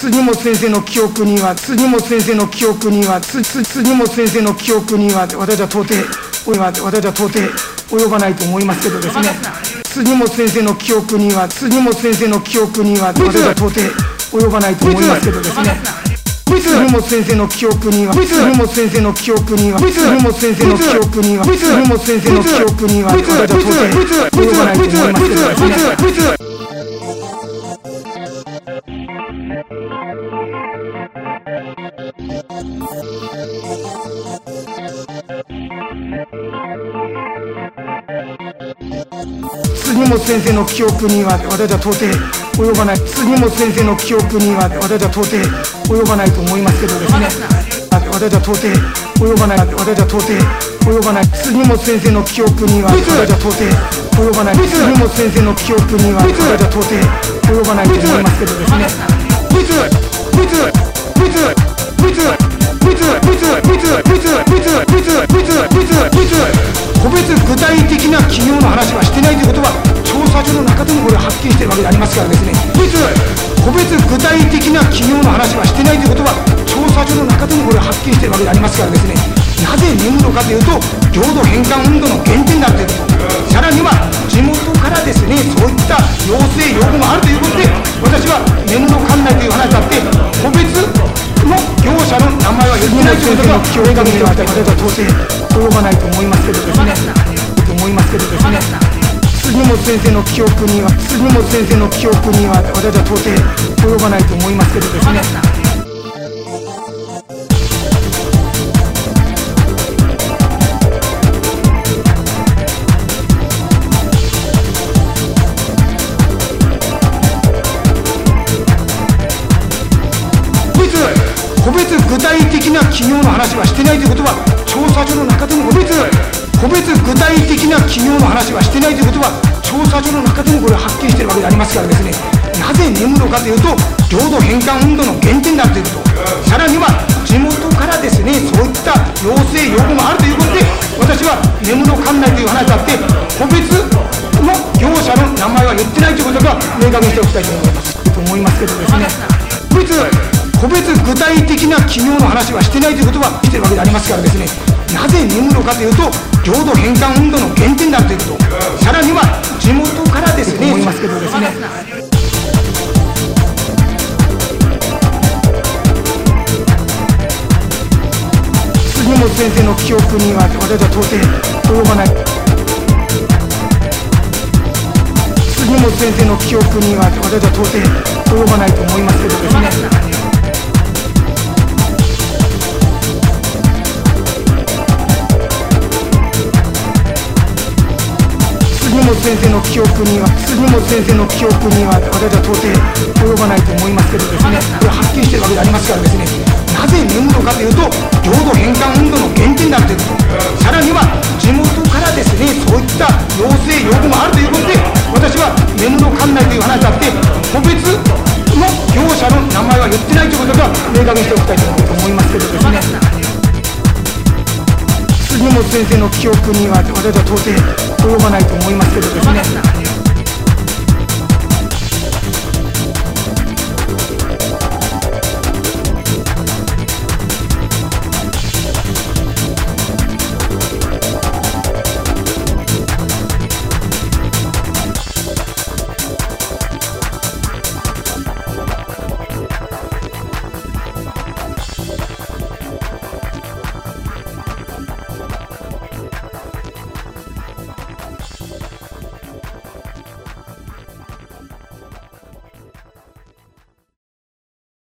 杉本先生の記憶には杉本先生の記憶にはつつ杉本先生の記憶には私は到底おいは私は到底及ばないと思いますけどですね。杉本先生の記憶には杉本先生の記憶には私は到底及ばないと思いますけどですね。杉本先生の記憶には杉本先生の記憶には杉本先生の記憶には杉本先生の記憶には私は到底及ばないと思いますけどですね。杉本先生の記憶には私は到底及ばない杉本先生の記憶には私は到底及ばないと思いますけどですね。私は到底及ばない私は到底及ばない杉本先生の記憶には私は到底及ばない杉本先生の記憶には私は到底及ばないと思いますけどですね。個別具体的な企業の話はしてない。てるわけでありますからですね個別具体的な企業の話はしてないということは調査書の中でもこれははっきりしてるわけでありますからですねなぜ眠るのかというと領土返還運動の原点だということ。さらには地元からですねそういった要請要望があるということで私は眠の管内という話だって個別の業者の名前は言ってないということが教育には私は当然及ばないと思いますけどですねと思いますけどですね杉本先生の記憶には杉本先生の記憶には私は到底及ばないと思いますけどですね。個別具体的な企業の話はしてないということは調査書の中でも個別。個別具体的な企業の話はしてないということは調査書の中でもこれははっきりしてるわけでありますからですねなぜ眠るかというと領土返還運動の原点だということ。さらには地元からですねそういった要請要望があるということで私は眠る管内という話だって個別の業者の名前は言ってないということが明確にしておきたいと思います。と思いますけどですね個別個別具体的な企業の話はしてないということはしてるわけでありますからですねなぜ眠るのかというと領土返還運動の原点だということ。さらには地元からですね。思いますけどですね。杉本先生の記憶には私は到底及ばない。杉本先生の記憶には私は到底及ばないと思いますけどですね本先生の記憶には杉本先生の記憶には私は到底及ばないと思いますけどですね。これはっきりしてるわけでありますからですね。なぜ眠るのかというと領土返還運動の原点だということ。さらには地元からですねそういった要請要望があるということで私は眠の管内という話だって個別の業者の名前は言ってないということが明確にしておきたいと思いますけどですね。杉本先生の記憶には私は到底及ばないと思いますけどですね。